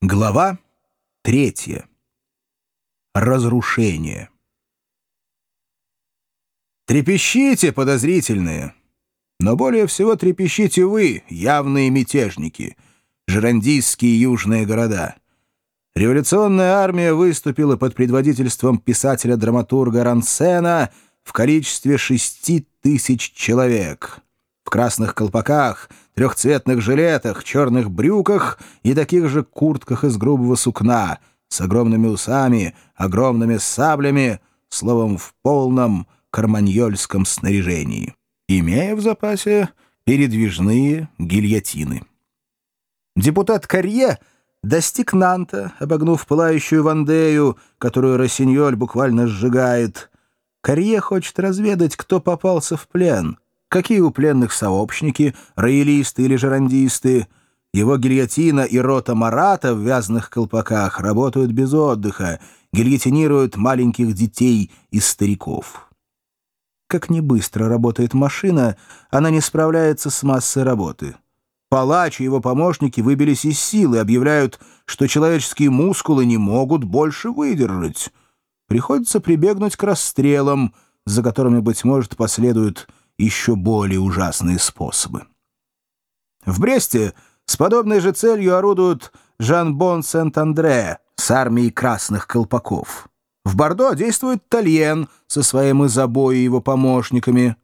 Глава третья. Разрушение. Трепещите, подозрительные! Но более всего трепещите вы, явные мятежники, жерандийские южные города. Революционная армия выступила под предводительством писателя-драматурга Рансена в количестве шести тысяч человек. В красных колпаках, трехцветных жилетах, черных брюках и таких же куртках из грубого сукна, с огромными усами, огромными саблями, словом, в полном карманьольском снаряжении, имея в запасе передвижные гильотины. Депутат Карье достиг Нанта, обогнув пылающую Вандею, которую Рассиньоль буквально сжигает. Карье хочет разведать, кто попался в плен — Какие у пленных сообщники, роялисты или жерандисты? Его гильотина и рота Марата в вязаных колпаках работают без отдыха, гильотинируют маленьких детей и стариков. Как не быстро работает машина, она не справляется с массой работы. Палач и его помощники выбились из сил и объявляют, что человеческие мускулы не могут больше выдержать. Приходится прибегнуть к расстрелам, за которыми, быть может, последуют еще более ужасные способы. В Бресте с подобной же целью орудуют Жан-Бон Сент-Андре с армией красных колпаков. В Бордо действует Тальен со своим Изабо и его помощниками.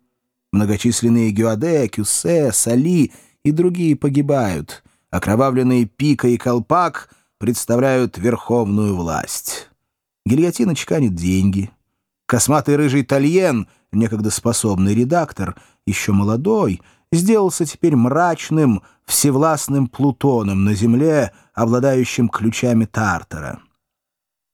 Многочисленные Гюаде, Кюссе, Сали и другие погибают. Окровавленные Пика и Колпак представляют верховную власть. Гильотина чканит деньги. Косматый рыжий Тальен — некогда способный редактор, еще молодой, сделался теперь мрачным, всевластным Плутоном на Земле, обладающим ключами Тартара.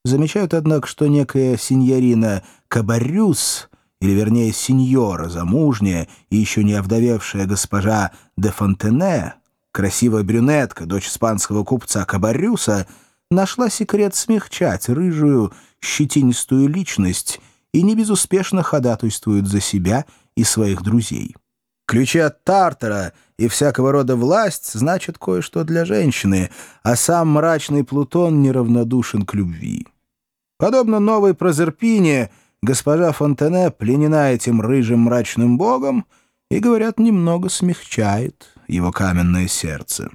Замечают, однако, что некая сеньорина Кабарюс, или, вернее, сеньора замужняя и еще не овдовевшая госпожа де Фонтене, красивая брюнетка, дочь испанского купца Кабарюса, нашла секрет смягчать рыжую, щетинистую личность и не безуспешно ходатайствуют за себя и своих друзей. Ключи от Тартара и всякого рода власть значат кое-что для женщины, а сам мрачный Плутон неравнодушен к любви. Подобно новой Прозерпине, госпожа Фонтене пленена этим рыжим мрачным богом и, говорят, немного смягчает его каменное сердце.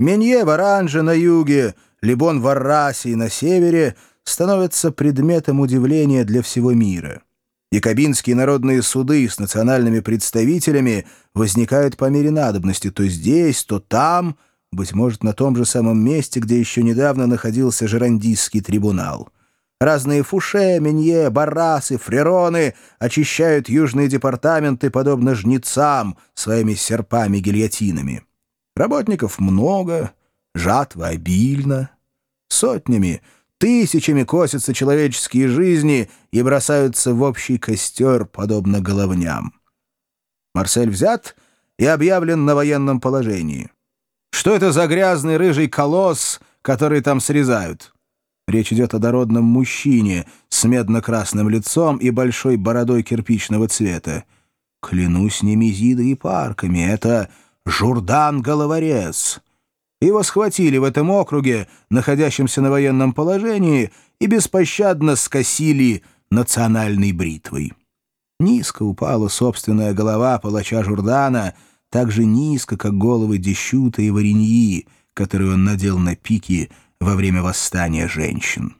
Менье в Оранже на юге, Либон в Аррасии на севере — становятся предметом удивления для всего мира. Якобинские народные суды с национальными представителями возникают по мере надобности то здесь, то там, быть может, на том же самом месте, где еще недавно находился Жерандийский трибунал. Разные фуше, менье, барасы, фрероны очищают южные департаменты, подобно жнецам, своими серпами-гильотинами. Работников много, жатва обильно. Сотнями — Тысячами косятся человеческие жизни и бросаются в общий костер, подобно головням. Марсель взят и объявлен на военном положении. Что это за грязный рыжий колосс, который там срезают? Речь идет о дородном мужчине с медно-красным лицом и большой бородой кирпичного цвета. Клянусь немезидой и парками, это Журдан-головорез. Его схватили в этом округе, находящемся на военном положении, и беспощадно скосили национальной бритвой. Низко упала собственная голова палача Журдана, так же низко, как головы Дещута и Вареньи, которые он надел на пики во время восстания женщин.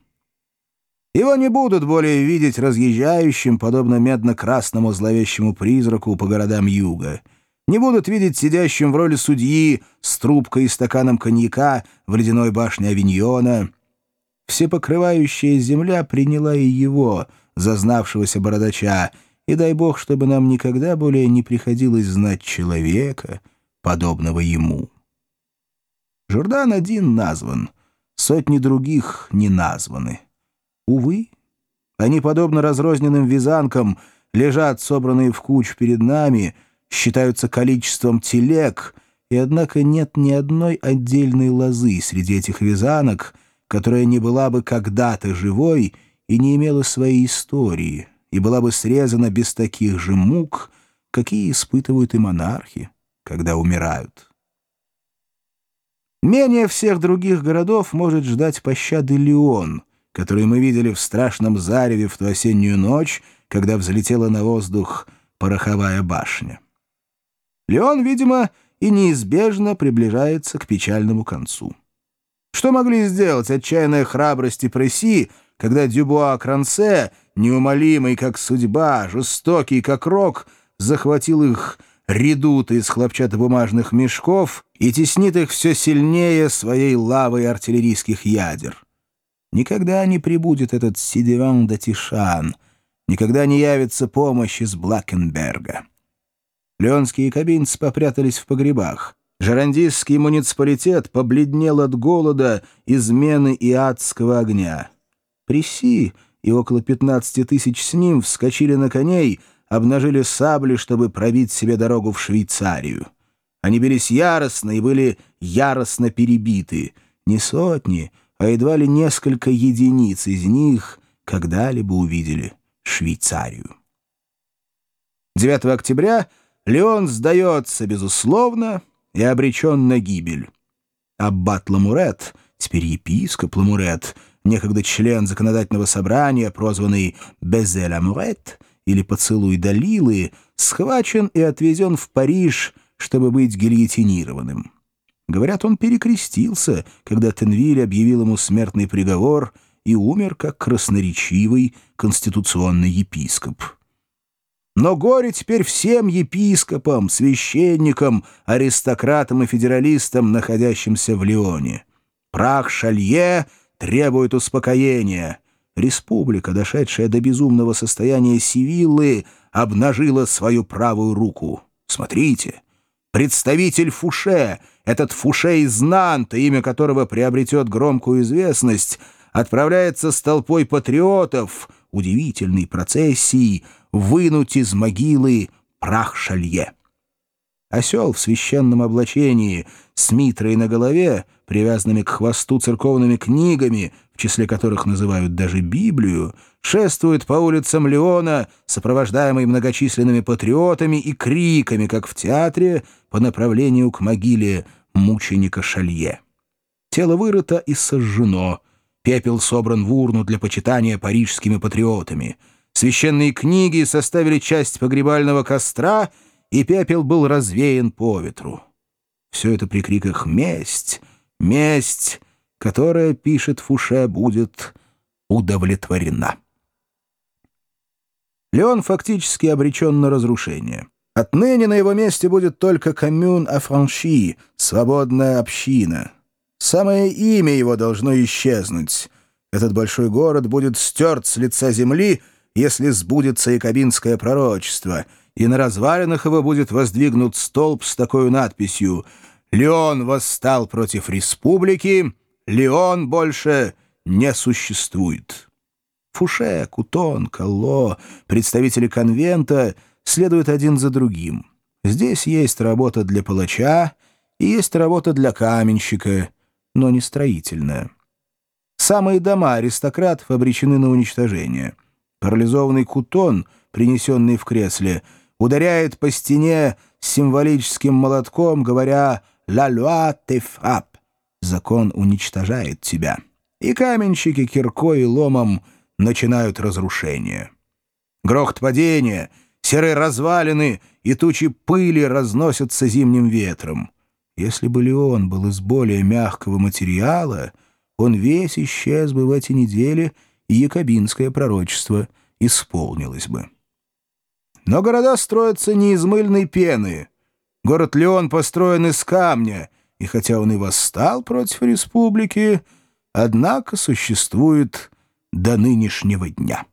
Его не будут более видеть разъезжающим, подобно медно-красному зловещему призраку по городам юга — не будут видеть сидящим в роли судьи с трубкой и стаканом коньяка в ледяной башне Авиньона. Всепокрывающая земля приняла и его, зазнавшегося бородача, и дай бог, чтобы нам никогда более не приходилось знать человека, подобного ему. Журдан один назван, сотни других не названы. Увы, они, подобно разрозненным вязанкам, лежат, собранные в кучу перед нами — считаются количеством телег, и однако нет ни одной отдельной лозы среди этих вязанок, которая не была бы когда-то живой и не имела своей истории, и была бы срезана без таких же мук, какие испытывают и монархи, когда умирают. Менее всех других городов может ждать пощады Леон, который мы видели в страшном зареве в ту осеннюю ночь, когда взлетела на воздух пороховая башня. Леон, видимо, и неизбежно приближается к печальному концу. Что могли сделать отчаянная храбрость и пресси, когда Дюбуа Крансе, неумолимый как судьба, жестокий как рок, захватил их редуты из хлопчатобумажных мешков и теснит их все сильнее своей лавой артиллерийских ядер? Никогда не прибудет этот Сидеван Датишан, никогда не явится помощь из Блакенберга. Леонские кабинцы попрятались в погребах. Жерандийский муниципалитет побледнел от голода, измены и адского огня. Приси и около 15 тысяч с ним вскочили на коней, обнажили сабли, чтобы пробить себе дорогу в Швейцарию. Они бились яростно и были яростно перебиты. Не сотни, а едва ли несколько единиц из них когда-либо увидели Швейцарию. 9 октября Леон сдается, безусловно, и обречен на гибель. Аббат Ламурет, теперь епископ Ламурет, некогда член законодательного собрания, прозванный Безе Ламурет или Поцелуй Далилы, схвачен и отвезен в Париж, чтобы быть гильотинированным. Говорят, он перекрестился, когда Тенвиль объявил ему смертный приговор и умер как красноречивый конституционный епископ. Но горе теперь всем епископам, священникам, аристократам и федералистам, находящимся в Лионе. Прах Шалье требует успокоения. Республика, дошедшая до безумного состояния Сивиллы, обнажила свою правую руку. Смотрите, представитель Фуше, этот Фуше из Нанта, имя которого приобретет громкую известность, отправляется с толпой патриотов, удивительной процессией, вынуть из могилы прах шалье. Осел в священном облачении, с митрой на голове, привязанными к хвосту церковными книгами, в числе которых называют даже Библию, шествует по улицам Леона, сопровождаемый многочисленными патриотами и криками, как в театре, по направлению к могиле мученика Шалье. Тело вырыто и сожжено, пепел собран в урну для почитания парижскими патриотами — Священные книги составили часть погребального костра, и пепел был развеян по ветру. Все это при криках «Месть! Месть!», которая, пишет Фуше, будет удовлетворена. Леон фактически обречен на разрушение. Отныне на его месте будет только коммюн Афранши, свободная община. Самое имя его должно исчезнуть. Этот большой город будет стерт с лица земли — если сбудется якобинское пророчество, и на развалинах его будет воздвигнут столб с такой надписью «Леон восстал против республики, Леон больше не существует». Фуше, Кутон, Калло, представители конвента следуют один за другим. Здесь есть работа для палача и есть работа для каменщика, но не строительная. Самые дома аристократов обречены на уничтожение — Парализованный кутон, принесенный в кресле, ударяет по стене символическим молотком, говоря «La loi te frappe» — «Закон уничтожает тебя». И каменщики киркой и ломом начинают разрушение. Грохот падения, серые развалины и тучи пыли разносятся зимним ветром. Если бы Леон был из более мягкого материала, он весь исчез бы в эти недели — и якобинское пророчество исполнилось бы. Но города строятся не из мыльной пены. Город Леон построен из камня, и хотя он и восстал против республики, однако существует до нынешнего дня.